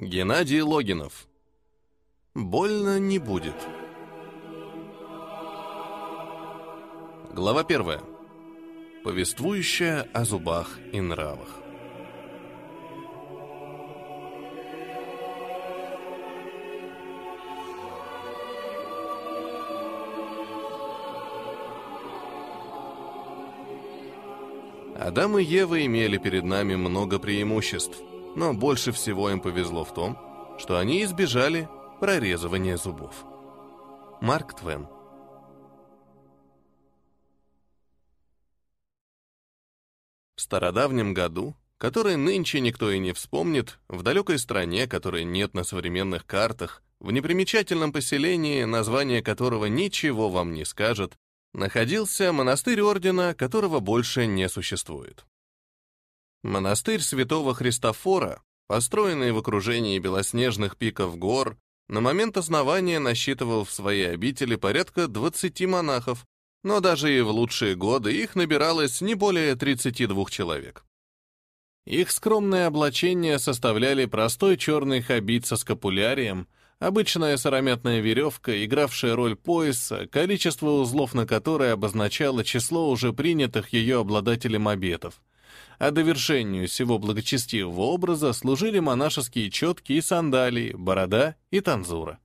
Геннадий Логинов. Больно не будет. Глава первая. Повествующая о зубах и нравах. Адам и Ева имели перед нами много преимуществ, но больше всего им повезло в том, что они избежали прорезывания зубов. Марк Твен В стародавнем году, который нынче никто и не вспомнит, в далекой стране, которой нет на современных картах, в непримечательном поселении, название которого ничего вам не скажет, находился монастырь ордена, которого больше не существует. Монастырь святого Христофора, построенный в окружении белоснежных пиков гор, на момент основания насчитывал в своей обители порядка 20 монахов, но даже и в лучшие годы их набиралось не более 32 человек. Их скромное облачение составляли простой черный хабит со скапулярием, Обычная сыромятная веревка, игравшая роль пояса, количество узлов на которой обозначало число уже принятых ее обладателем обетов. А довершению всего благочестивого образа служили монашеские четки и сандалии, борода и танзура.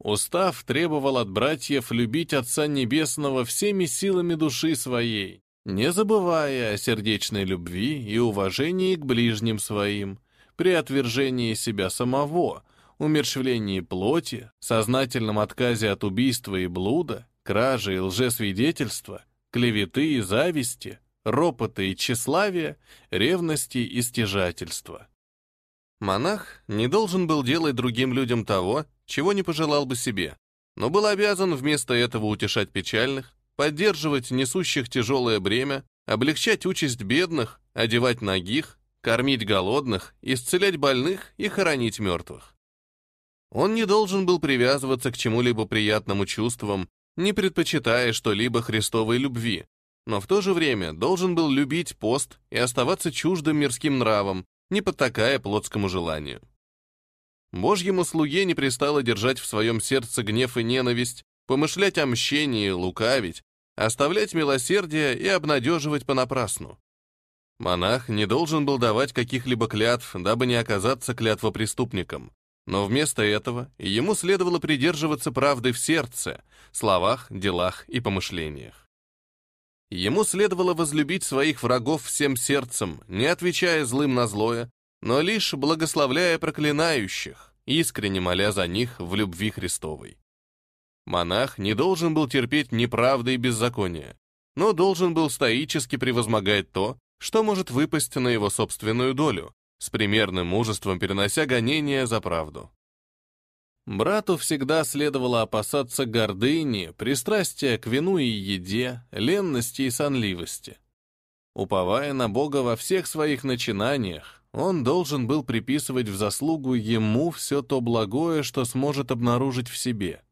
Устав требовал от братьев любить Отца Небесного всеми силами души своей, не забывая о сердечной любви и уважении к ближним своим, при отвержении себя самого, умерщвлении плоти, сознательном отказе от убийства и блуда, кражи и лжесвидетельства, клеветы и зависти, ропота и тщеславия, ревности и стяжательства. Монах не должен был делать другим людям того, чего не пожелал бы себе, но был обязан вместо этого утешать печальных, поддерживать несущих тяжелое бремя, облегчать участь бедных, одевать ногих, кормить голодных, исцелять больных и хоронить мертвых. Он не должен был привязываться к чему-либо приятному чувствам, не предпочитая что-либо Христовой любви, но в то же время должен был любить пост и оставаться чуждым мирским нравом, не потакая плотскому желанию. Божьему слуге не пристало держать в своем сердце гнев и ненависть, помышлять о мщении, лукавить, оставлять милосердие и обнадеживать понапрасну. Монах не должен был давать каких-либо клятв, дабы не оказаться клятвопреступником. Но вместо этого ему следовало придерживаться правды в сердце, словах, делах и помышлениях. Ему следовало возлюбить своих врагов всем сердцем, не отвечая злым на злое, но лишь благословляя проклинающих, искренне моля за них в любви Христовой. Монах не должен был терпеть неправды и беззакония, но должен был стоически превозмогать то, что может выпасть на его собственную долю, с примерным мужеством перенося гонения за правду. Брату всегда следовало опасаться гордыни, пристрастия к вину и еде, ленности и сонливости. Уповая на Бога во всех своих начинаниях, он должен был приписывать в заслугу ему все то благое, что сможет обнаружить в себе.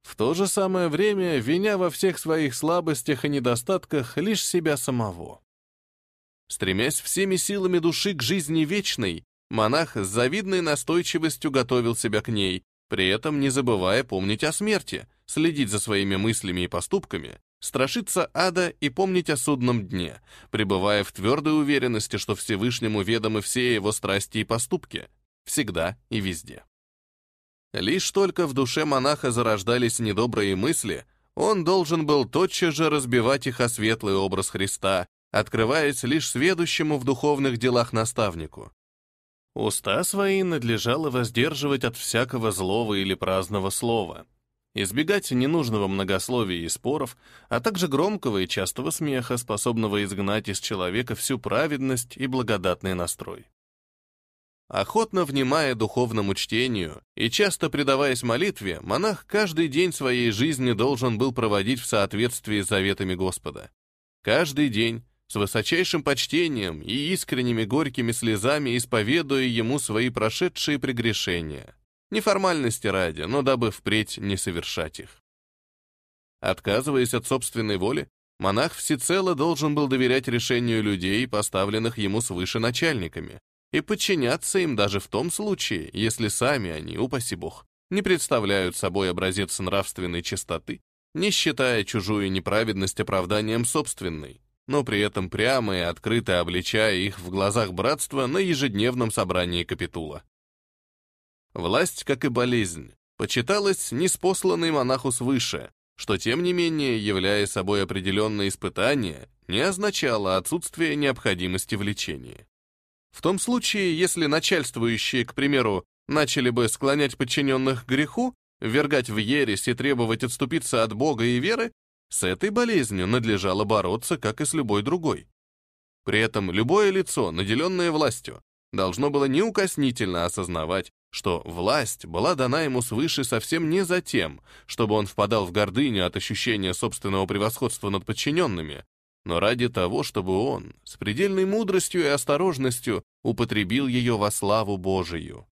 В то же самое время виня во всех своих слабостях и недостатках лишь себя самого. Стремясь всеми силами души к жизни вечной, монах с завидной настойчивостью готовил себя к ней, при этом не забывая помнить о смерти, следить за своими мыслями и поступками, страшиться ада и помнить о судном дне, пребывая в твердой уверенности, что Всевышнему ведомы все его страсти и поступки, всегда и везде. Лишь только в душе монаха зарождались недобрые мысли, он должен был тотчас же разбивать их о светлый образ Христа, открываясь лишь сведущему в духовных делах наставнику. Уста свои надлежало воздерживать от всякого злого или праздного слова, избегать ненужного многословия и споров, а также громкого и частого смеха, способного изгнать из человека всю праведность и благодатный настрой. Охотно внимая духовному чтению и часто предаваясь молитве, монах каждый день своей жизни должен был проводить в соответствии с заветами Господа. Каждый день, с высочайшим почтением и искренними горькими слезами исповедуя ему свои прошедшие прегрешения. Не формальности ради, но дабы впредь не совершать их. Отказываясь от собственной воли, монах всецело должен был доверять решению людей, поставленных ему свыше начальниками, и подчиняться им даже в том случае, если сами они, упаси бог, не представляют собой образец нравственной чистоты, не считая чужую неправедность оправданием собственной, но при этом прямо и открыто обличая их в глазах братства на ежедневном собрании капитула. Власть, как и болезнь, почиталась неспосланной монаху свыше, что, тем не менее, являя собой определенное испытание, не означало отсутствие необходимости в лечении. В том случае, если начальствующие, к примеру, начали бы склонять подчиненных к греху, ввергать в ересь и требовать отступиться от Бога и веры, с этой болезнью надлежало бороться, как и с любой другой. При этом любое лицо, наделенное властью, должно было неукоснительно осознавать, что власть была дана ему свыше совсем не за тем, чтобы он впадал в гордыню от ощущения собственного превосходства над подчиненными, но ради того, чтобы он с предельной мудростью и осторожностью употребил ее во славу Божию.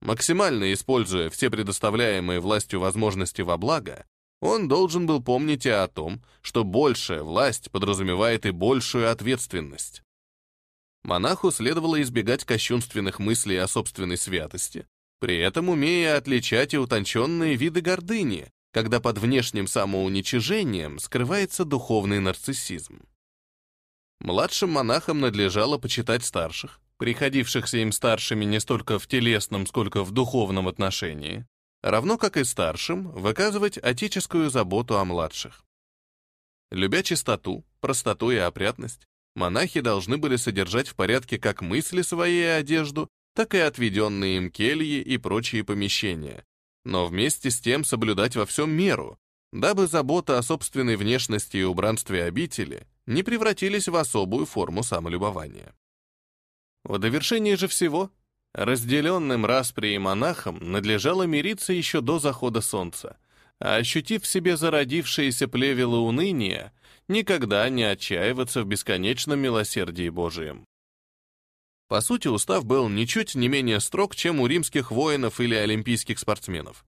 Максимально используя все предоставляемые властью возможности во благо, он должен был помнить и о том, что большая власть подразумевает и большую ответственность. Монаху следовало избегать кощунственных мыслей о собственной святости, при этом умея отличать и утонченные виды гордыни, когда под внешним самоуничижением скрывается духовный нарциссизм. Младшим монахам надлежало почитать старших, приходившихся им старшими не столько в телесном, сколько в духовном отношении, равно как и старшим выказывать отеческую заботу о младших. Любя чистоту, простоту и опрятность, монахи должны были содержать в порядке как мысли свои и одежду, так и отведенные им кельи и прочие помещения, но вместе с тем соблюдать во всем меру, дабы забота о собственной внешности и убранстве обители не превратились в особую форму самолюбования. В довершении же всего, разделенным распри и монахам надлежало мириться еще до захода солнца, а ощутив в себе зародившиеся плевелы уныния, никогда не отчаиваться в бесконечном милосердии Божием. По сути, устав был ничуть не менее строг, чем у римских воинов или олимпийских спортсменов.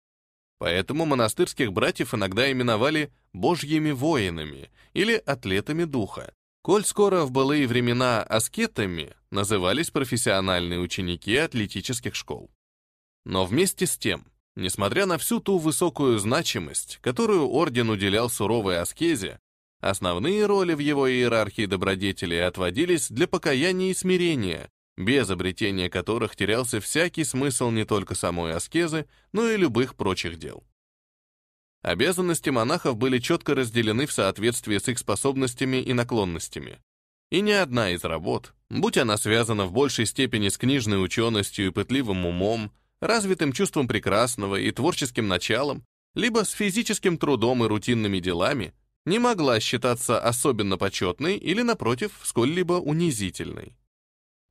Поэтому монастырских братьев иногда именовали «божьими воинами» или «атлетами духа», Коль скоро в былые времена аскетами назывались профессиональные ученики атлетических школ. Но вместе с тем, несмотря на всю ту высокую значимость, которую орден уделял суровой аскезе, основные роли в его иерархии добродетелей отводились для покаяния и смирения, без обретения которых терялся всякий смысл не только самой аскезы, но и любых прочих дел. Обязанности монахов были четко разделены в соответствии с их способностями и наклонностями. И ни одна из работ, будь она связана в большей степени с книжной ученостью и пытливым умом, развитым чувством прекрасного и творческим началом, либо с физическим трудом и рутинными делами, не могла считаться особенно почетной или, напротив, сколь-либо унизительной.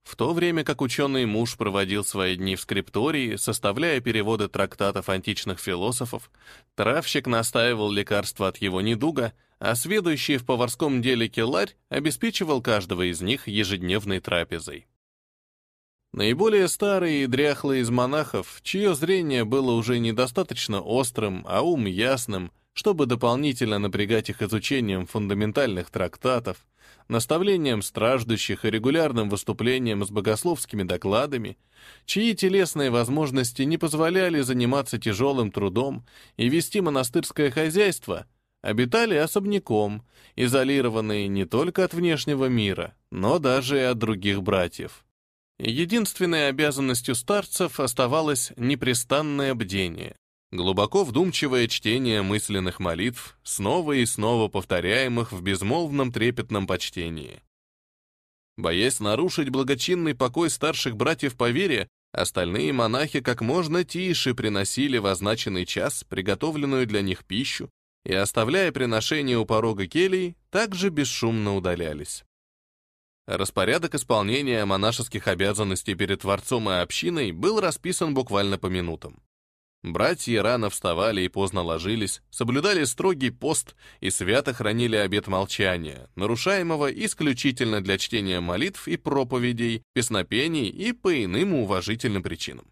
В то время как ученый муж проводил свои дни в скриптории, составляя переводы трактатов античных философов, травщик настаивал лекарства от его недуга, а сведущий в поварском деле келарь обеспечивал каждого из них ежедневной трапезой. Наиболее старые и дряхлые из монахов, чье зрение было уже недостаточно острым, а ум ясным, чтобы дополнительно напрягать их изучением фундаментальных трактатов, наставлением страждущих и регулярным выступлением с богословскими докладами, чьи телесные возможности не позволяли заниматься тяжелым трудом и вести монастырское хозяйство, обитали особняком, изолированные не только от внешнего мира, но даже и от других братьев. Единственной обязанностью старцев оставалось непрестанное бдение, Глубоко вдумчивое чтение мысленных молитв, снова и снова повторяемых в безмолвном трепетном почтении. Боясь нарушить благочинный покой старших братьев по вере, остальные монахи как можно тише приносили в означенный час приготовленную для них пищу и, оставляя приношение у порога келий, также бесшумно удалялись. Распорядок исполнения монашеских обязанностей перед Творцом и общиной был расписан буквально по минутам. Братья рано вставали и поздно ложились, соблюдали строгий пост и свято хранили обет молчания, нарушаемого исключительно для чтения молитв и проповедей, песнопений и по иным уважительным причинам.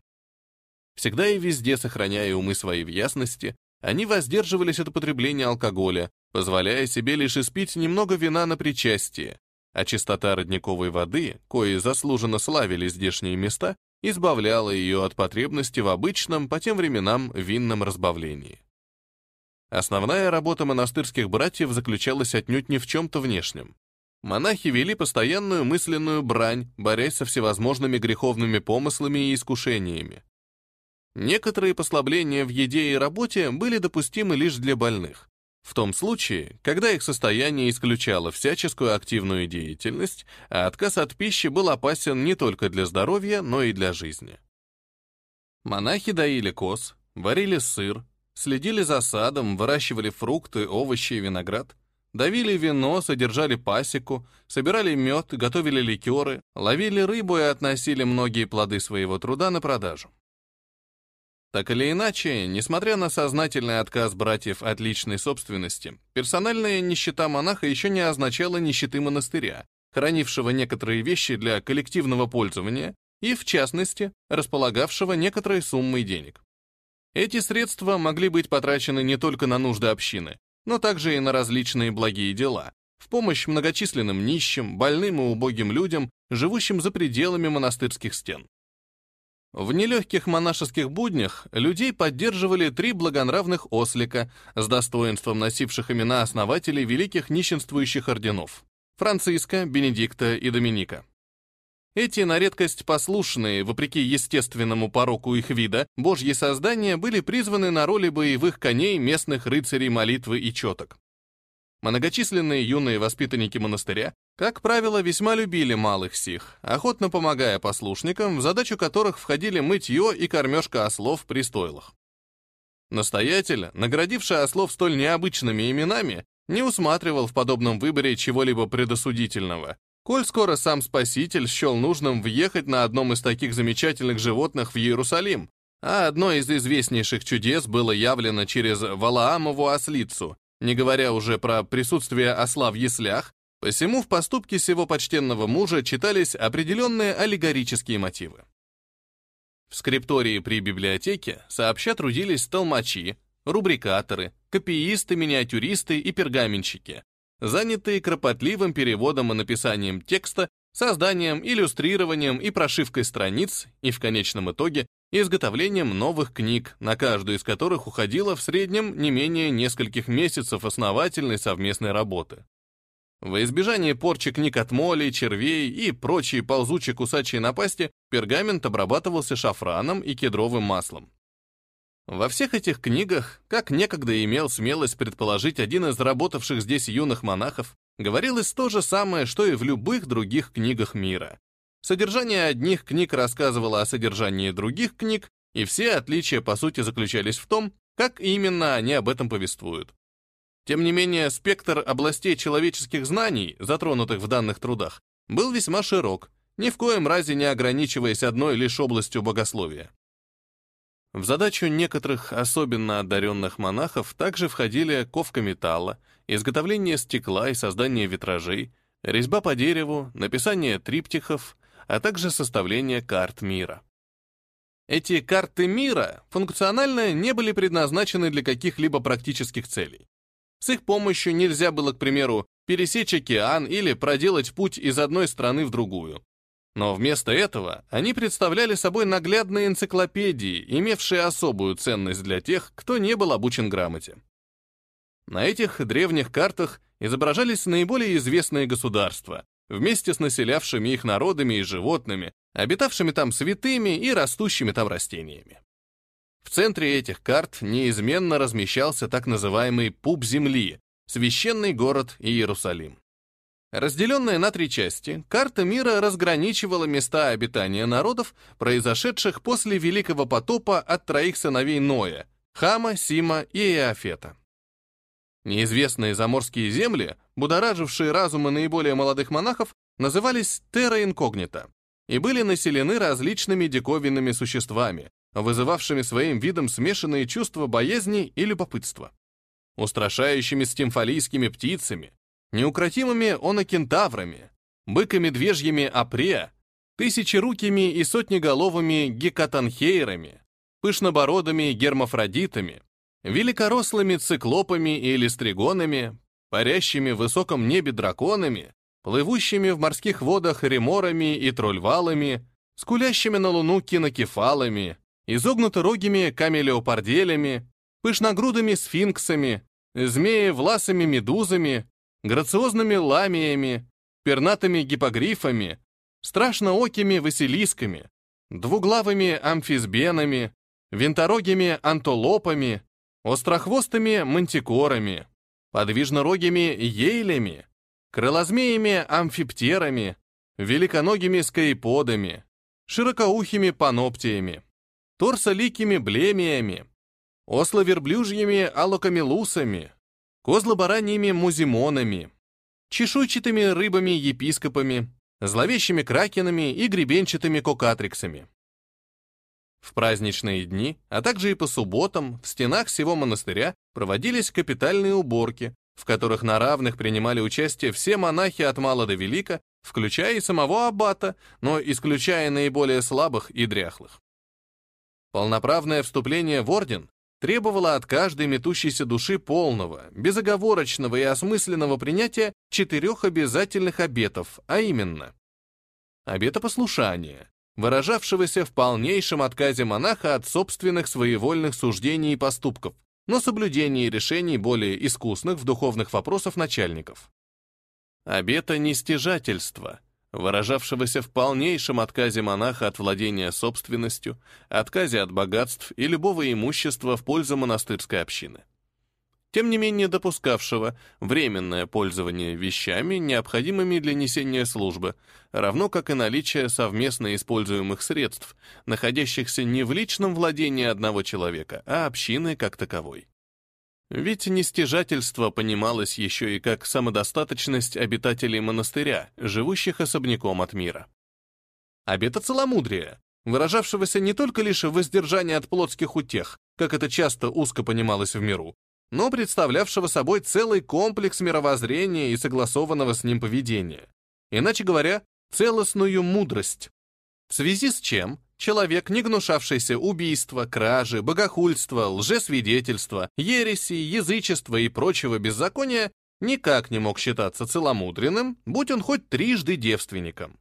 Всегда и везде сохраняя умы свои в ясности, они воздерживались от употребления алкоголя, позволяя себе лишь испить немного вина на причастие, а чистота родниковой воды, кои заслуженно славили здешние места, избавляла ее от потребности в обычном, по тем временам, винном разбавлении. Основная работа монастырских братьев заключалась отнюдь не в чем-то внешнем. Монахи вели постоянную мысленную брань, борясь со всевозможными греховными помыслами и искушениями. Некоторые послабления в еде и работе были допустимы лишь для больных. В том случае, когда их состояние исключало всяческую активную деятельность, а отказ от пищи был опасен не только для здоровья, но и для жизни. Монахи доили коз, варили сыр, следили за садом, выращивали фрукты, овощи и виноград, давили вино, содержали пасеку, собирали мед, готовили ликеры, ловили рыбу и относили многие плоды своего труда на продажу. Так или иначе, несмотря на сознательный отказ братьев от личной собственности, персональная нищета монаха еще не означала нищеты монастыря, хранившего некоторые вещи для коллективного пользования и, в частности, располагавшего некоторой суммой денег. Эти средства могли быть потрачены не только на нужды общины, но также и на различные благие дела, в помощь многочисленным нищим, больным и убогим людям, живущим за пределами монастырских стен. В нелегких монашеских буднях людей поддерживали три благонравных ослика с достоинством носивших имена основателей великих нищенствующих орденов — Франциска, Бенедикта и Доминика. Эти на редкость послушные, вопреки естественному пороку их вида, божьи создания были призваны на роли боевых коней местных рыцарей молитвы и четок. Многочисленные юные воспитанники монастыря, как правило, весьма любили малых сих, охотно помогая послушникам, в задачу которых входили мытье и кормежка ослов при стойлах. Настоятель, наградивший ослов столь необычными именами, не усматривал в подобном выборе чего-либо предосудительного, коль скоро сам Спаситель счел нужным въехать на одном из таких замечательных животных в Иерусалим, а одно из известнейших чудес было явлено через Валаамову ослицу, не говоря уже про присутствие осла в яслях, посему в поступке сего почтенного мужа читались определенные аллегорические мотивы. В скриптории при библиотеке сообща трудились толмачи, рубрикаторы, копиисты, миниатюристы и пергаменщики, занятые кропотливым переводом и написанием текста, созданием, иллюстрированием и прошивкой страниц и, в конечном итоге, изготовлением новых книг, на каждую из которых уходило в среднем не менее нескольких месяцев основательной совместной работы. Во избежание порчи книг от моли, червей и прочей ползучей кусачей напасти пергамент обрабатывался шафраном и кедровым маслом. Во всех этих книгах, как некогда имел смелость предположить один из работавших здесь юных монахов, говорилось то же самое, что и в любых других книгах мира. Содержание одних книг рассказывало о содержании других книг, и все отличия, по сути, заключались в том, как именно они об этом повествуют. Тем не менее, спектр областей человеческих знаний, затронутых в данных трудах, был весьма широк, ни в коем разе не ограничиваясь одной лишь областью богословия. В задачу некоторых особенно одаренных монахов также входили ковка металла, изготовление стекла и создание витражей, резьба по дереву, написание триптихов, а также составление карт мира. Эти карты мира функционально не были предназначены для каких-либо практических целей. С их помощью нельзя было, к примеру, пересечь океан или проделать путь из одной страны в другую. Но вместо этого они представляли собой наглядные энциклопедии, имевшие особую ценность для тех, кто не был обучен грамоте. На этих древних картах изображались наиболее известные государства, вместе с населявшими их народами и животными, обитавшими там святыми и растущими там растениями. В центре этих карт неизменно размещался так называемый пуп земли, священный город Иерусалим. Разделенная на три части, карта мира разграничивала места обитания народов, произошедших после Великого потопа от троих сыновей Ноя — Хама, Сима и Иофета. Неизвестные заморские земли, будоражившие разумы наиболее молодых монахов, назывались терра инкогнита и были населены различными диковинными существами, вызывавшими своим видом смешанные чувства боязни и любопытства. Устрашающими стимфалийскими птицами, неукротимыми онокентаврами, быками-медвежьими апре, тысячерукими и сотнеголовыми гекатанхейрами, пышнобородыми гермафродитами, великорослыми циклопами или стригонами, парящими в высоком небе драконами, плывущими в морских водах реморами и трольвалами, скулящими на луну кинокефалами, изогнуторогими камелеопарделями, пышногрудыми сфинксами, змеи-власыми медузами, грациозными ламиями, пернатыми гипогрифами, страшноокими василисками, двуглавыми амфисбенами, винторогими антолопами, острохвостыми мантикорами, подвижнорогими ейлями, крылозмеями амфиптерами, великоногими скаиподами, широкоухими паноптиями, торсоликими блемиями, ословерблюжьими алокамелусами, козлобараньими музимонами, чешуйчатыми рыбами-епископами, зловещими кракенами и гребенчатыми кокатриксами. В праздничные дни, а также и по субботам, в стенах всего монастыря проводились капитальные уборки, в которых на равных принимали участие все монахи от мала до велика, включая и самого аббата, но исключая наиболее слабых и дряхлых. Полноправное вступление в орден требовало от каждой метущейся души полного, безоговорочного и осмысленного принятия четырех обязательных обетов, а именно обета послушания, выражавшегося в полнейшем отказе монаха от собственных своевольных суждений и поступков, но соблюдении решений более искусных в духовных вопросах начальников. Обета нестяжательства, выражавшегося в полнейшем отказе монаха от владения собственностью, отказе от богатств и любого имущества в пользу монастырской общины. Тем не менее допускавшего временное пользование вещами, необходимыми для несения службы, равно как и наличие совместно используемых средств, находящихся не в личном владении одного человека, а общины как таковой. Ведь нестяжательство понималось еще и как самодостаточность обитателей монастыря, живущих особняком от мира. Обета целомудрия, выражавшегося не только лишь в воздержании от плотских утех, как это часто узко понималось в миру, но представлявшего собой целый комплекс мировоззрения и согласованного с ним поведения. Иначе говоря, целостную мудрость. В связи с чем Человек, не гнушавшийся убийства, кражи, богохульства, лжесвидетельства, ереси, язычества и прочего беззакония, никак не мог считаться целомудренным, будь он хоть трижды девственником.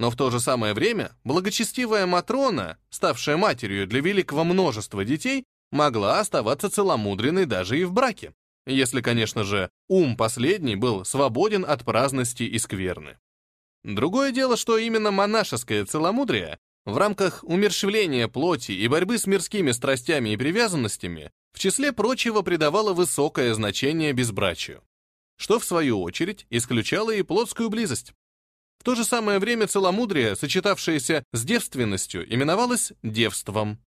Но в то же самое время благочестивая Матрона, ставшая матерью для великого множества детей, могла оставаться целомудренной даже и в браке, если, конечно же, ум последний был свободен от праздности и скверны. Другое дело, что именно монашеское целомудрие в рамках умерщвления плоти и борьбы с мирскими страстями и привязанностями, в числе прочего придавало высокое значение безбрачию, что, в свою очередь, исключало и плотскую близость. В то же самое время целомудрие, сочетавшееся с девственностью, именовалось девством.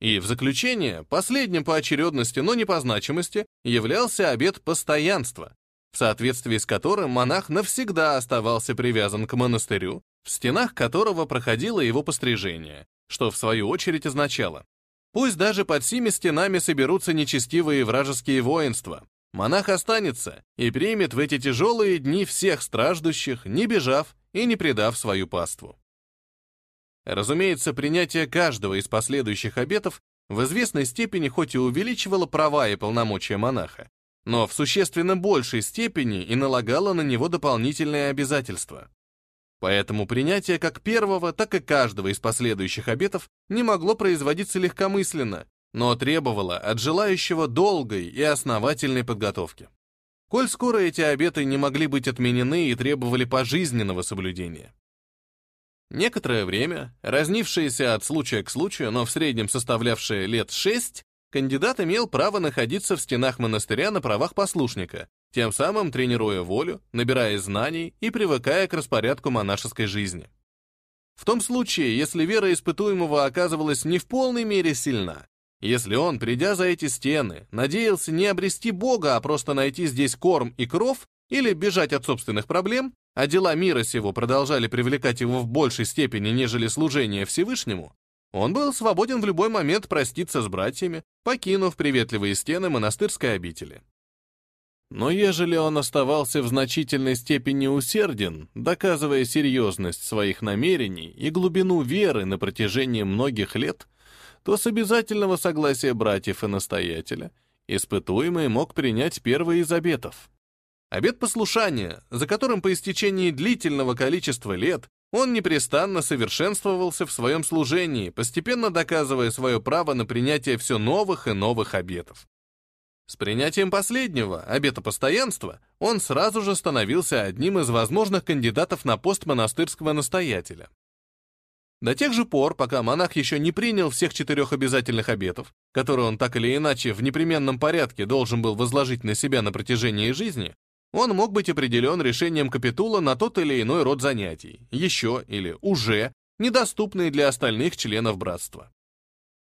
И в заключение, последним по очередности, но не по значимости, являлся обет постоянства, в соответствии с которым монах навсегда оставался привязан к монастырю в стенах которого проходило его пострижение, что в свою очередь означало, пусть даже под сими стенами соберутся нечестивые вражеские воинства, монах останется и примет в эти тяжелые дни всех страждущих, не бежав и не предав свою паству. Разумеется, принятие каждого из последующих обетов в известной степени хоть и увеличивало права и полномочия монаха, но в существенно большей степени и налагало на него дополнительные обязательства. Поэтому принятие как первого, так и каждого из последующих обетов не могло производиться легкомысленно, но требовало от желающего долгой и основательной подготовки. Коль скоро эти обеты не могли быть отменены и требовали пожизненного соблюдения. Некоторое время, разнившееся от случая к случаю, но в среднем составлявшее лет шесть, кандидат имел право находиться в стенах монастыря на правах послушника, тем самым тренируя волю, набирая знаний и привыкая к распорядку монашеской жизни. В том случае, если вера испытуемого оказывалась не в полной мере сильна, если он, придя за эти стены, надеялся не обрести Бога, а просто найти здесь корм и кров, или бежать от собственных проблем, а дела мира сего продолжали привлекать его в большей степени, нежели служение Всевышнему, он был свободен в любой момент проститься с братьями, покинув приветливые стены монастырской обители. Но ежели он оставался в значительной степени усерден, доказывая серьезность своих намерений и глубину веры на протяжении многих лет, то с обязательного согласия братьев и настоятеля испытуемый мог принять первый из обетов. Обет послушания, за которым по истечении длительного количества лет он непрестанно совершенствовался в своем служении, постепенно доказывая свое право на принятие все новых и новых обетов. С принятием последнего, обета постоянства, он сразу же становился одним из возможных кандидатов на пост монастырского настоятеля. До тех же пор, пока монах еще не принял всех четырех обязательных обетов, которые он так или иначе в непременном порядке должен был возложить на себя на протяжении жизни, он мог быть определен решением капитула на тот или иной род занятий, еще или уже недоступные для остальных членов братства.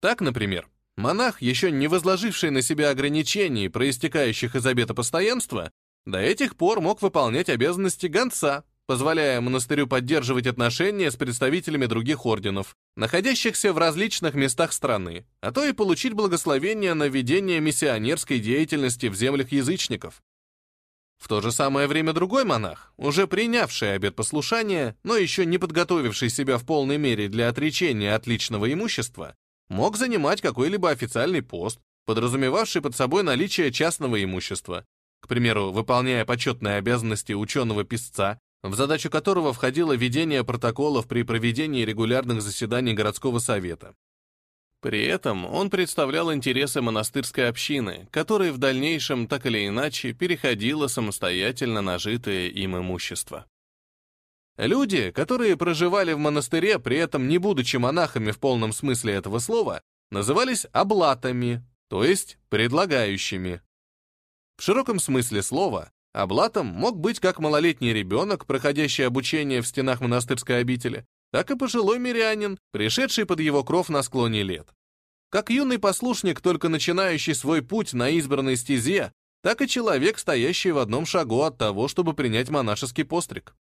Так, например, монах, еще не возложивший на себя ограничений, проистекающих из обета постоянства, до этих пор мог выполнять обязанности гонца, позволяя монастырю поддерживать отношения с представителями других орденов, находящихся в различных местах страны, а то и получить благословение на ведение миссионерской деятельности в землях язычников. В то же самое время другой монах, уже принявший обет послушания, но еще не подготовивший себя в полной мере для отречения от личного имущества, мог занимать какой-либо официальный пост, подразумевавший под собой наличие частного имущества, к примеру, выполняя почетные обязанности ученого-писца, в задачу которого входило ведение протоколов при проведении регулярных заседаний городского совета. При этом он представлял интересы монастырской общины, которая в дальнейшем так или иначе переходила самостоятельно нажитое им имущество. Люди, которые проживали в монастыре, при этом не будучи монахами в полном смысле этого слова, назывались облатами, то есть предлагающими. В широком смысле слова, облатом мог быть как малолетний ребенок, проходящий обучение в стенах монастырской обители, так и пожилой мирянин, пришедший под его кров на склоне лет. Как юный послушник, только начинающий свой путь на избранной стезе, так и человек, стоящий в одном шагу от того, чтобы принять монашеский постриг.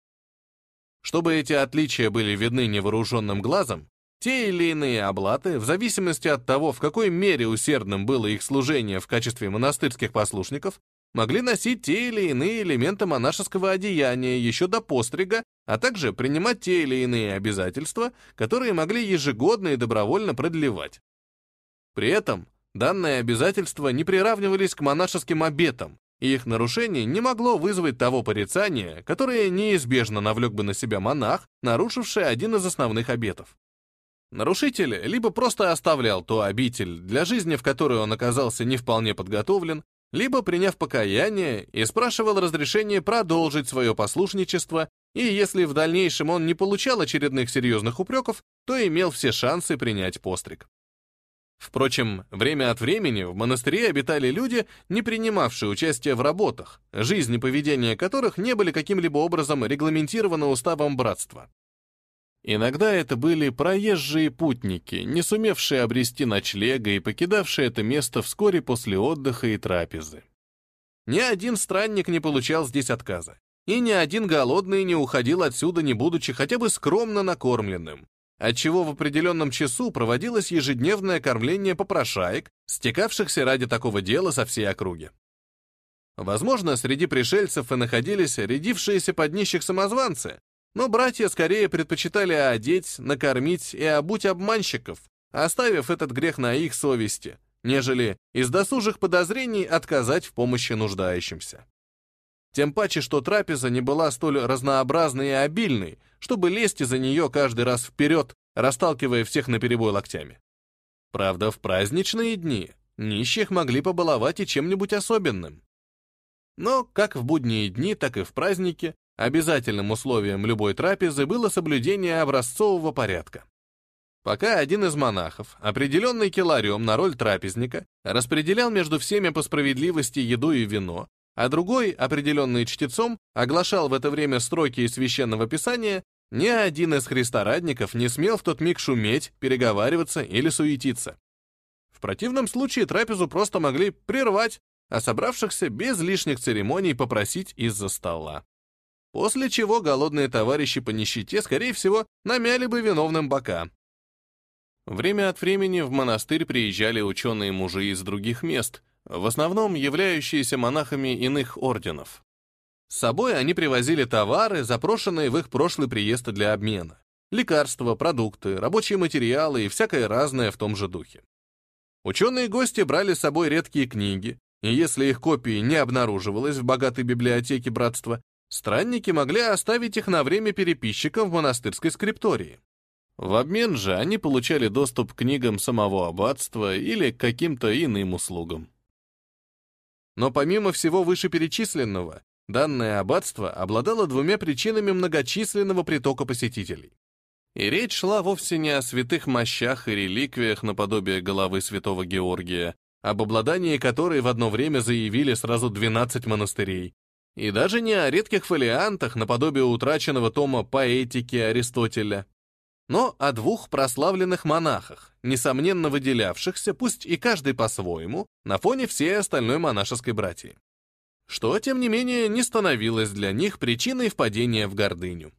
Чтобы эти отличия были видны невооруженным глазом, те или иные облаты, в зависимости от того, в какой мере усердным было их служение в качестве монастырских послушников, могли носить те или иные элементы монашеского одеяния еще до пострига, а также принимать те или иные обязательства, которые могли ежегодно и добровольно продлевать. При этом данные обязательства не приравнивались к монашеским обетам, и их нарушение не могло вызвать того порицания, которое неизбежно навлек бы на себя монах, нарушивший один из основных обетов. Нарушитель либо просто оставлял ту обитель, для жизни в которой он оказался не вполне подготовлен, либо, приняв покаяние, и спрашивал разрешение продолжить свое послушничество, и если в дальнейшем он не получал очередных серьезных упреков, то имел все шансы принять постриг. Впрочем, время от времени в монастыре обитали люди, не принимавшие участие в работах, жизнь и поведение которых не были каким-либо образом регламентированы уставом братства. Иногда это были проезжие путники, не сумевшие обрести ночлега и покидавшие это место вскоре после отдыха и трапезы. Ни один странник не получал здесь отказа, и ни один голодный не уходил отсюда, не будучи хотя бы скромно накормленным, отчего в определенном часу проводилось ежедневное кормление попрошаек, стекавшихся ради такого дела со всей округи. Возможно, среди пришельцев и находились рядившиеся под нищих самозванцы, но братья скорее предпочитали одеть, накормить и обуть обманщиков, оставив этот грех на их совести, нежели из досужих подозрений отказать в помощи нуждающимся. Тем паче, что трапеза не была столь разнообразной и обильной, чтобы лезть из-за нее каждый раз вперед, расталкивая всех наперебой локтями. Правда, в праздничные дни нищих могли побаловать и чем-нибудь особенным. Но как в будние дни, так и в праздники Обязательным условием любой трапезы было соблюдение образцового порядка. Пока один из монахов, определенный киларем на роль трапезника, распределял между всеми по справедливости еду и вино, а другой, определенный чтецом, оглашал в это время строки из священного писания, ни один из христорадников не смел в тот миг шуметь, переговариваться или суетиться. В противном случае трапезу просто могли прервать, а собравшихся без лишних церемоний попросить из-за стола после чего голодные товарищи по нищете, скорее всего, намяли бы виновным бока. Время от времени в монастырь приезжали ученые-мужи из других мест, в основном являющиеся монахами иных орденов. С собой они привозили товары, запрошенные в их прошлый приезд для обмена. Лекарства, продукты, рабочие материалы и всякое разное в том же духе. Ученые-гости брали с собой редкие книги, и если их копии не обнаруживалось в богатой библиотеке братства, странники могли оставить их на время переписчикам в монастырской скриптории. В обмен же они получали доступ к книгам самого аббатства или к каким-то иным услугам. Но помимо всего вышеперечисленного, данное аббатство обладало двумя причинами многочисленного притока посетителей. И речь шла вовсе не о святых мощах и реликвиях наподобие головы святого Георгия, об обладании которой в одно время заявили сразу 12 монастырей, и даже не о редких фолиантах наподобие утраченного тома поэтики Аристотеля, но о двух прославленных монахах, несомненно выделявшихся, пусть и каждый по-своему, на фоне всей остальной монашеской братьи. Что, тем не менее, не становилось для них причиной впадения в гордыню.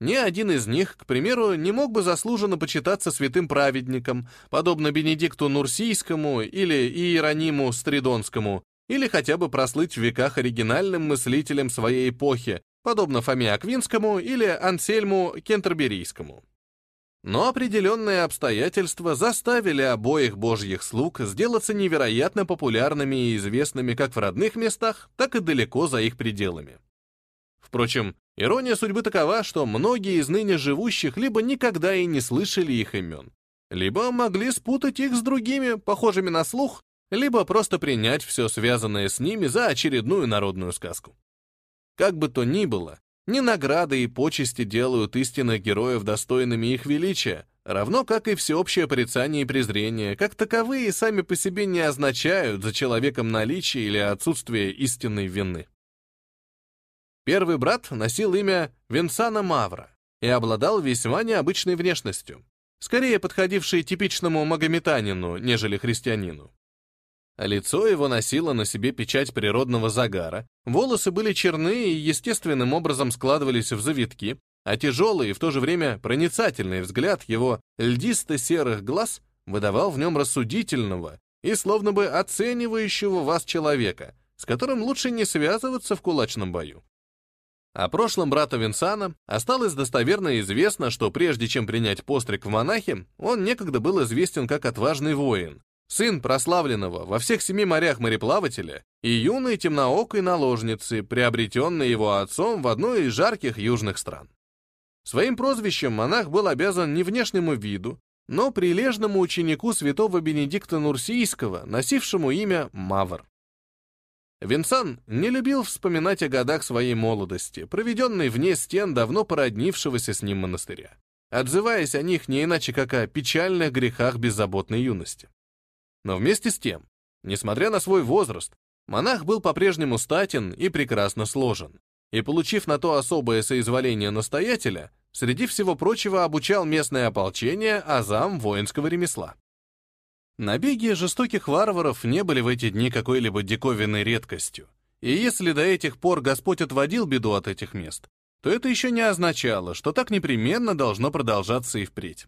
Ни один из них, к примеру, не мог бы заслуженно почитаться святым праведником, подобно Бенедикту Нурсийскому или Иерониму Стридонскому, или хотя бы прослыть в веках оригинальным мыслителем своей эпохи, подобно Фоме Аквинскому или Ансельму Кентерберийскому. Но определенные обстоятельства заставили обоих божьих слуг сделаться невероятно популярными и известными как в родных местах, так и далеко за их пределами. Впрочем, ирония судьбы такова, что многие из ныне живущих либо никогда и не слышали их имен, либо могли спутать их с другими, похожими на слух, либо просто принять все связанное с ними за очередную народную сказку. Как бы то ни было, ни награды и почести делают истинных героев достойными их величия, равно как и всеобщее порицание и презрение, как таковые сами по себе не означают за человеком наличие или отсутствие истинной вины. Первый брат носил имя Винсана Мавра и обладал весьма необычной внешностью, скорее подходившей типичному магометанину, нежели христианину. Лицо его носило на себе печать природного загара, волосы были черные и естественным образом складывались в завитки, а тяжелый и в то же время проницательный взгляд его льдисто-серых глаз выдавал в нем рассудительного и словно бы оценивающего вас человека, с которым лучше не связываться в кулачном бою. О прошлом брата Винсана осталось достоверно известно, что прежде чем принять постриг в монахи, он некогда был известен как отважный воин, сын прославленного во всех семи морях мореплавателя и юной темноокой наложницы, приобретенной его отцом в одной из жарких южных стран. Своим прозвищем монах был обязан не внешнему виду, но прилежному ученику святого Бенедикта Нурсийского, носившему имя Мавр. Винсан не любил вспоминать о годах своей молодости, проведенной вне стен давно породнившегося с ним монастыря, отзываясь о них не иначе как о печальных грехах беззаботной юности. Но вместе с тем, несмотря на свой возраст, монах был по-прежнему статен и прекрасно сложен, и, получив на то особое соизволение настоятеля, среди всего прочего обучал местное ополчение азам воинского ремесла. Набеги жестоких варваров не были в эти дни какой-либо диковинной редкостью. И если до этих пор Господь отводил беду от этих мест, то это еще не означало, что так непременно должно продолжаться и впредь.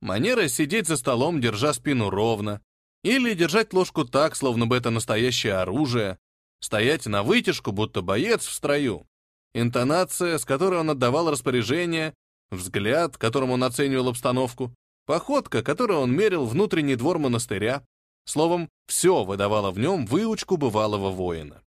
Манера сидеть за столом, держа спину ровно, или держать ложку так, словно бы это настоящее оружие, стоять на вытяжку, будто боец в строю, интонация, с которой он отдавал распоряжение, взгляд, которым он оценивал обстановку, Походка, которой он мерил внутренний двор монастыря, словом, все выдавало в нем выучку бывалого воина.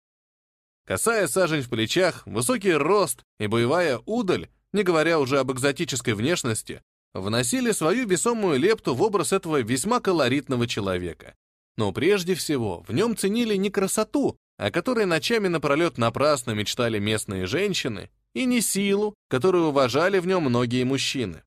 Касая сажень в плечах, высокий рост и боевая удаль, не говоря уже об экзотической внешности, вносили свою весомую лепту в образ этого весьма колоритного человека. Но прежде всего в нем ценили не красоту, о которой ночами напролет напрасно мечтали местные женщины, и не силу, которую уважали в нем многие мужчины.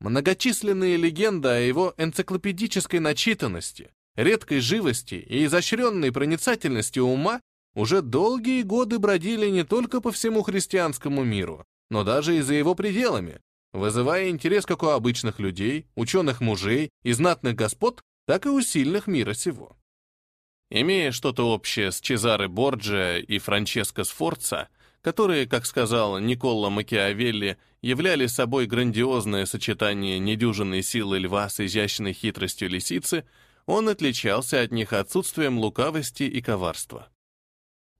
Многочисленные легенды о его энциклопедической начитанности, редкой живости и изощренной проницательности ума уже долгие годы бродили не только по всему христианскому миру, но даже и за его пределами, вызывая интерес как у обычных людей, ученых мужей и знатных господ, так и у сильных мира сего. Имея что-то общее с Чезаре Борджиа и Франческо Сфорца, которые, как сказал Николо Макиавелли, являли собой грандиозное сочетание недюжинной силы льва с изящной хитростью лисицы, он отличался от них отсутствием лукавости и коварства.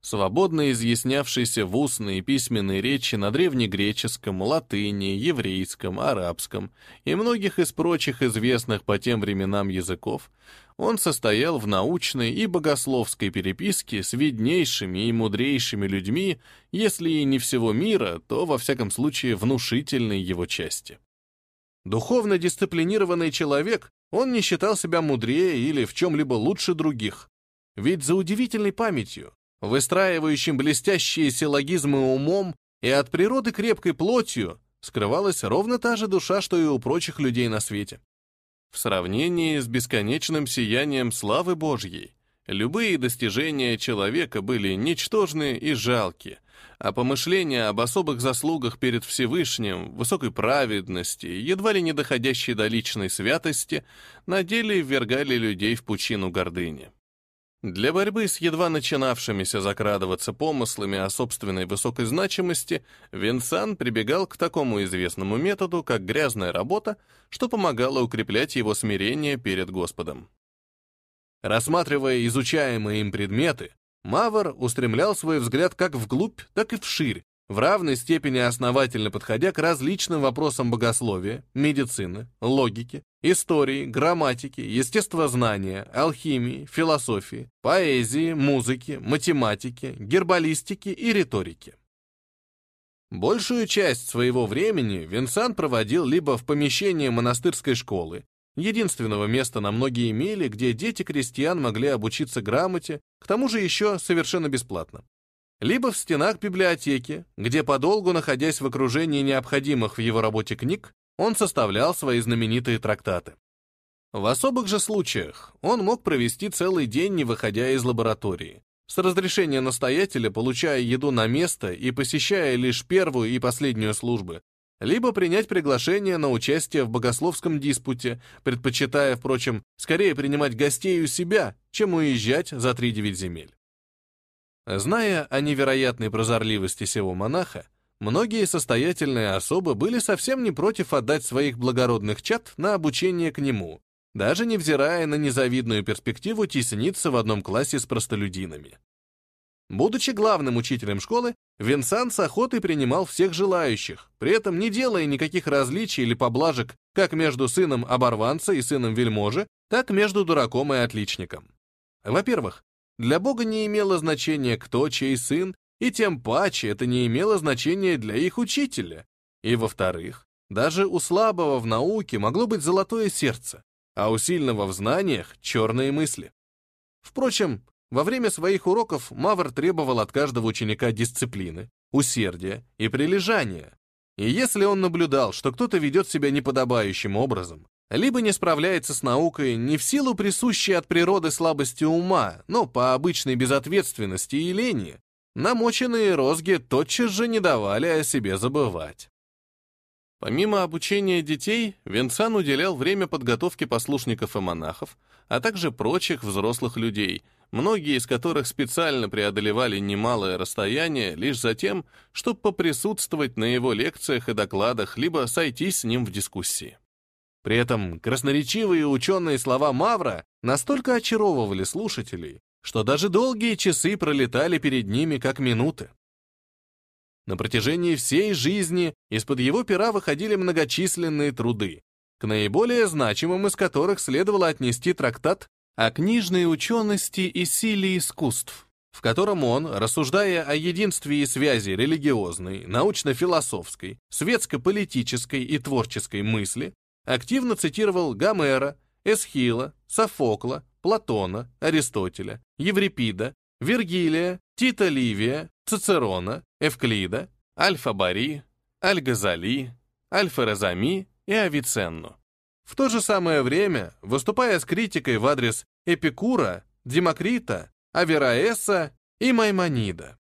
Свободно изъяснявшийся в устной и письменной речи на древнегреческом, латыни, еврейском, арабском и многих из прочих известных по тем временам языков, он состоял в научной и богословской переписке с виднейшими и мудрейшими людьми, если и не всего мира, то, во всяком случае, внушительной его части. Духовно дисциплинированный человек, он не считал себя мудрее или в чем-либо лучше других. Ведь за удивительной памятью, выстраивающим блестящие силлогизмы умом и от природы крепкой плотью, скрывалась ровно та же душа, что и у прочих людей на свете. В сравнении с бесконечным сиянием славы Божьей, любые достижения человека были ничтожны и жалки, а помышления об особых заслугах перед Всевышним, высокой праведности, едва ли не доходящей до личной святости, на деле ввергали людей в пучину гордыни. Для борьбы с едва начинавшимися закрадываться помыслами о собственной высокой значимости Винсан прибегал к такому известному методу, как грязная работа, что помогало укреплять его смирение перед Господом. Рассматривая изучаемые им предметы, Мавр устремлял свой взгляд как вглубь, так и вширь, в равной степени основательно подходя к различным вопросам богословия, медицины, логики, истории, грамматики, естествознания, алхимии, философии, поэзии, музыки, математики, гербалистики и риторики. Большую часть своего времени Винсан проводил либо в помещении монастырской школы, единственного места на многие мили, где дети крестьян могли обучиться грамоте, к тому же еще совершенно бесплатно, либо в стенах библиотеки, где подолгу находясь в окружении необходимых в его работе книг, он составлял свои знаменитые трактаты. В особых же случаях он мог провести целый день, не выходя из лаборатории, с разрешения настоятеля получая еду на место и посещая лишь первую и последнюю службы, либо принять приглашение на участие в богословском диспуте, предпочитая, впрочем, скорее принимать гостей у себя, чем уезжать за три девять земель. Зная о невероятной прозорливости сего монаха, многие состоятельные особы были совсем не против отдать своих благородных чад на обучение к нему, даже невзирая на незавидную перспективу тесниться в одном классе с простолюдинами. Будучи главным учителем школы, Винсан с охотой принимал всех желающих, при этом не делая никаких различий или поблажек как между сыном оборванца и сыном вельможи, так между дураком и отличником. Во-первых, для Бога не имело значения, кто чей сын, и тем паче это не имело значения для их учителя. И во-вторых, даже у слабого в науке могло быть золотое сердце, а у сильного в знаниях — черные мысли. Впрочем, во время своих уроков Мавр требовал от каждого ученика дисциплины, усердия и прилежания. И если он наблюдал, что кто-то ведет себя неподобающим образом, либо не справляется с наукой не в силу присущей от природы слабости ума, но по обычной безответственности и лени, намоченные розги тотчас же не давали о себе забывать. Помимо обучения детей, Винсан уделял время подготовке послушников и монахов, а также прочих взрослых людей, многие из которых специально преодолевали немалое расстояние лишь за тем, чтобы поприсутствовать на его лекциях и докладах, либо сойтись с ним в дискуссии. При этом красноречивые ученые слова Мавра настолько очаровывали слушателей, что даже долгие часы пролетали перед ними как минуты. На протяжении всей жизни из-под его пера выходили многочисленные труды, к наиболее значимым из которых следовало отнести трактат о книжной учености и силе искусств, в котором он, рассуждая о единстве и связи религиозной, научно-философской, светско-политической и творческой мысли, активно цитировал Гомера, Эсхила, Софокла, Платона, Аристотеля, Еврипида, Вергилия, Тита Ливия, Цицерона, Эвклида, Альфа-Бари, Аль-Газали, Альфа-Разами и Авиценну. В то же самое время, выступая с критикой в адрес Эпикура, Демокрита, Авераэса и Маймонида.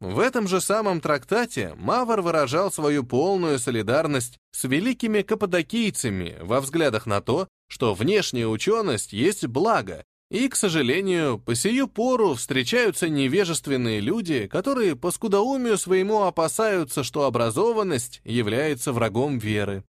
В этом же самом трактате Мавр выражал свою полную солидарность с великими каппадокийцами во взглядах на то, что внешняя ученость есть благо, и, к сожалению, по сию пору встречаются невежественные люди, которые по скудоумию своему опасаются, что образованность является врагом веры.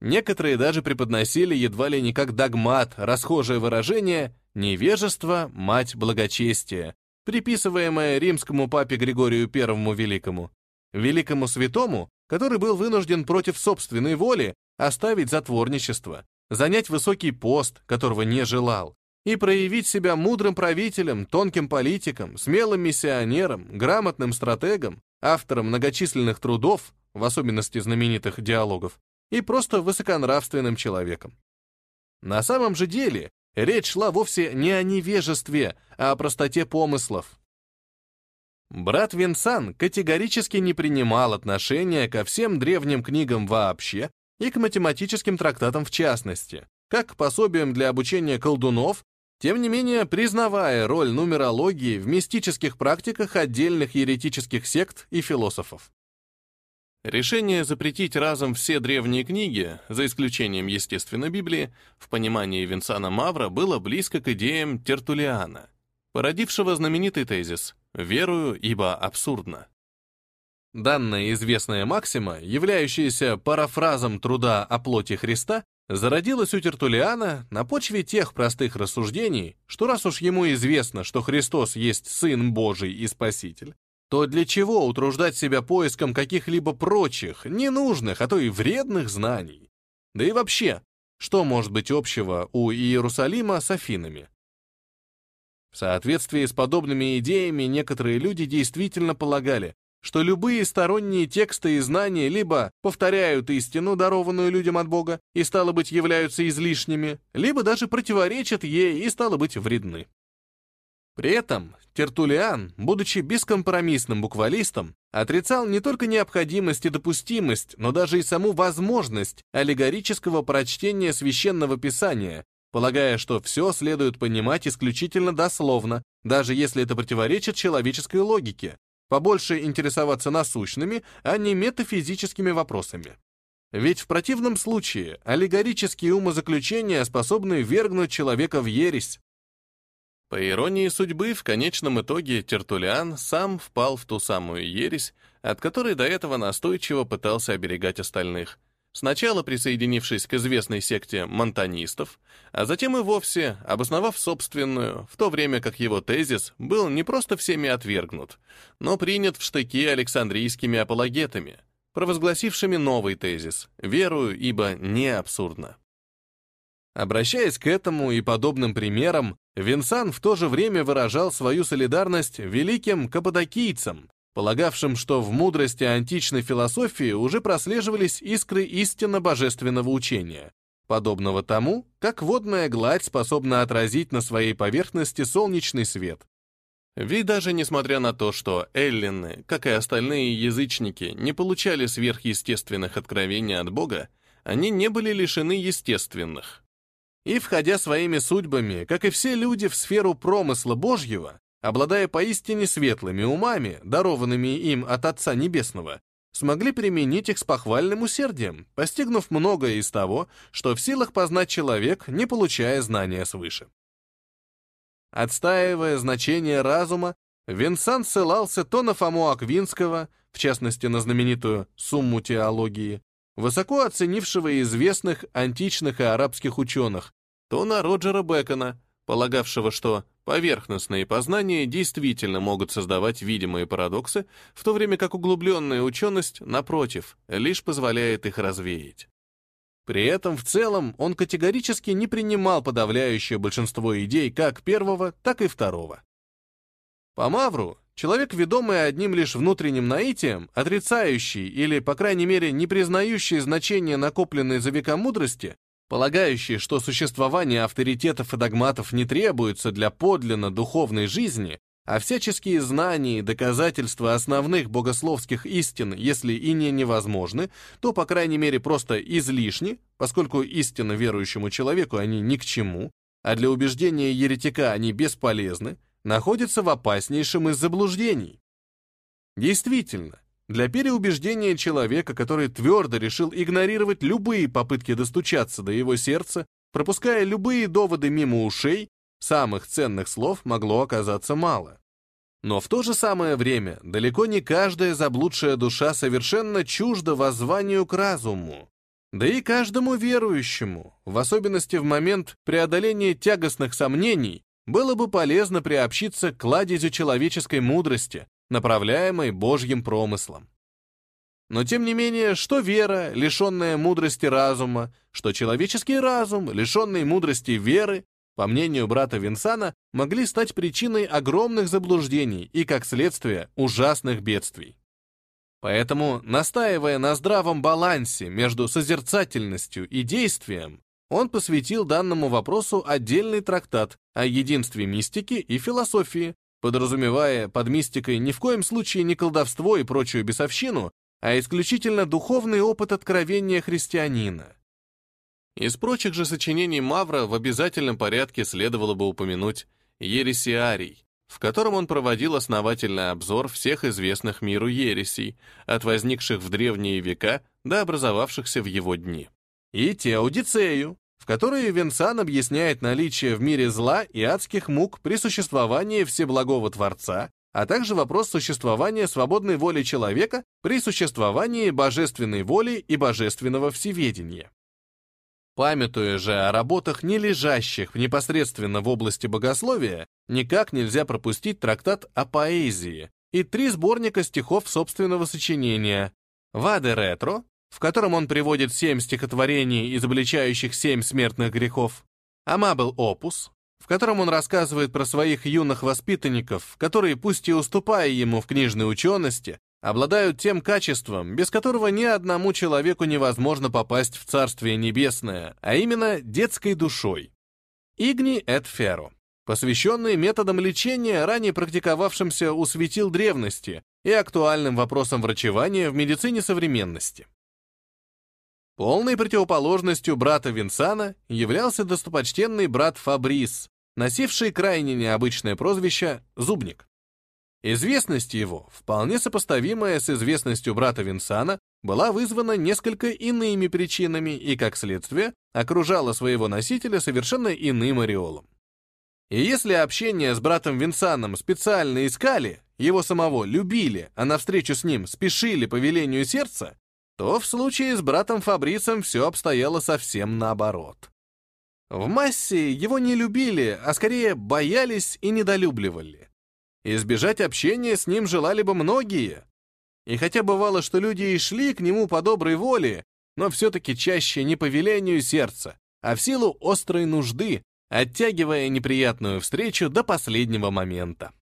Некоторые даже преподносили едва ли не как догмат расхожее выражение «невежество – мать благочестия», приписываемое римскому папе Григорию I Великому, великому святому, который был вынужден против собственной воли оставить затворничество, занять высокий пост, которого не желал, и проявить себя мудрым правителем, тонким политиком, смелым миссионером, грамотным стратегом, автором многочисленных трудов, в особенности знаменитых диалогов, и просто высоконравственным человеком. На самом же деле речь шла вовсе не о невежестве, а о простоте помыслов. Брат Винсан категорически не принимал отношения ко всем древним книгам вообще и к математическим трактатам в частности, как к пособиям для обучения колдунов тем не менее, признавая роль нумерологии в мистических практиках отдельных еретических сект и философов. Решение запретить разом все древние книги, за исключением, естественно, Библии, в понимании Винсана Мавра было близко к идеям Тертулиана, породившего знаменитый тезис «Верую, ибо абсурдно». Данная известная максима, являющаяся парафразом труда о плоти Христа, зародилась у Тертулиана на почве тех простых рассуждений, что раз уж ему известно, что Христос есть Сын Божий и Спаситель, то для чего утруждать себя поиском каких-либо прочих, ненужных, а то и вредных знаний? Да и вообще, что может быть общего у Иерусалима с Афинами? В соответствии с подобными идеями некоторые люди действительно полагали, что любые сторонние тексты и знания либо повторяют истину, дарованную людям от Бога, и, стало быть, являются излишними, либо даже противоречат ей и, стало быть, вредны. При этом Тертулиан, будучи бескомпромиссным буквалистом, отрицал не только необходимость и допустимость, но даже и саму возможность аллегорического прочтения священного писания, полагая, что все следует понимать исключительно дословно, даже если это противоречит человеческой логике, побольше интересоваться насущными, а не метафизическими вопросами. Ведь в противном случае аллегорические умозаключения способны вергнуть человека в ересь. По иронии судьбы, в конечном итоге Тертулиан сам впал в ту самую ересь, от которой до этого настойчиво пытался оберегать остальных, сначала присоединившись к известной секте монтанистов, а затем и вовсе обосновав собственную, в то время как его тезис был не просто всеми отвергнут, но принят в штыки александрийскими апологетами, провозгласившими новый тезис «верую, ибо не абсурдно». Обращаясь к этому и подобным примерам, Винсан в то же время выражал свою солидарность великим каппадокийцам, полагавшим, что в мудрости античной философии уже прослеживались искры истинно божественного учения, подобного тому, как водная гладь способна отразить на своей поверхности солнечный свет. Ведь даже несмотря на то, что эллины, как и остальные язычники, не получали сверхъестественных откровений от Бога, они не были лишены естественных. И, входя своими судьбами, как и все люди в сферу промысла Божьего, обладая поистине светлыми умами, дарованными им от Отца Небесного, смогли применить их с похвальным усердием, постигнув многое из того, что в силах познать человек, не получая знания свыше. Отстаивая значение разума, Винсан ссылался то на Фому Аквинского, в частности на знаменитую «Сумму теологии», высоко оценившего известных античных и арабских ученых, то на Роджера Бекона, полагавшего, что поверхностные познания действительно могут создавать видимые парадоксы, в то время как углубленная ученость, напротив, лишь позволяет их развеять. При этом в целом он категорически не принимал подавляющее большинство идей как первого, так и второго. По Мавру, человек, ведомый одним лишь внутренним наитием, отрицающий или, по крайней мере, не признающий значение накопленной за века мудрости, полагающий, что существование авторитетов и догматов не требуется для подлинно духовной жизни, а всяческие знания и доказательства основных богословских истин, если и не невозможны, то, по крайней мере, просто излишни, поскольку истинно верующему человеку они ни к чему, а для убеждения еретика они бесполезны, находится в опаснейшем из заблуждений. Действительно, для переубеждения человека, который твердо решил игнорировать любые попытки достучаться до его сердца, пропуская любые доводы мимо ушей, самых ценных слов могло оказаться мало. Но в то же самое время далеко не каждая заблудшая душа совершенно чужда воззванию к разуму. Да и каждому верующему, в особенности в момент преодоления тягостных сомнений, было бы полезно приобщиться к кладезю человеческой мудрости, направляемой Божьим промыслом. Но тем не менее, что вера, лишенная мудрости разума, что человеческий разум, лишенный мудрости веры, по мнению брата Винсана, могли стать причиной огромных заблуждений и, как следствие, ужасных бедствий. Поэтому, настаивая на здравом балансе между созерцательностью и действием, он посвятил данному вопросу отдельный трактат о единстве мистики и философии, подразумевая под мистикой ни в коем случае не колдовство и прочую бесовщину, а исключительно духовный опыт откровения христианина. Из прочих же сочинений Мавра в обязательном порядке следовало бы упомянуть «Ересиарий», в котором он проводил основательный обзор всех известных миру ересей, от возникших в древние века до образовавшихся в его дни. И Теодицею, в которой Венсан объясняет наличие в мире зла и адских мук при существовании Всеблагого Творца, а также вопрос существования свободной воли человека при существовании божественной воли и божественного всеведения. Памятуя же о работах, не лежащих непосредственно в области богословия, никак нельзя пропустить трактат о поэзии и три сборника стихов собственного сочинения «Ваде ретро», в котором он приводит семь стихотворений, изобличающих семь смертных грехов, «Амабел опус», в котором он рассказывает про своих юных воспитанников, которые, пусть и уступая ему в книжной учености, обладают тем качеством, без которого ни одному человеку невозможно попасть в Царствие Небесное, а именно детской душой. Игни эт посвященный методам лечения, ранее практиковавшимся у светил древности и актуальным вопросам врачевания в медицине современности. Полной противоположностью брата Винсана являлся достопочтенный брат Фабрис, носивший крайне необычное прозвище «Зубник». Известность его, вполне сопоставимая с известностью брата Винсана, была вызвана несколько иными причинами и, как следствие, окружала своего носителя совершенно иным ореолом. И если общение с братом Винсаном специально искали, его самого любили, а навстречу с ним спешили по велению сердца, то в случае с братом Фабрисом все обстояло совсем наоборот. В массе его не любили, а скорее боялись и недолюбливали. Избежать общения с ним желали бы многие. И хотя бывало, что люди и шли к нему по доброй воле, но все-таки чаще не по велению сердца, а в силу острой нужды, оттягивая неприятную встречу до последнего момента.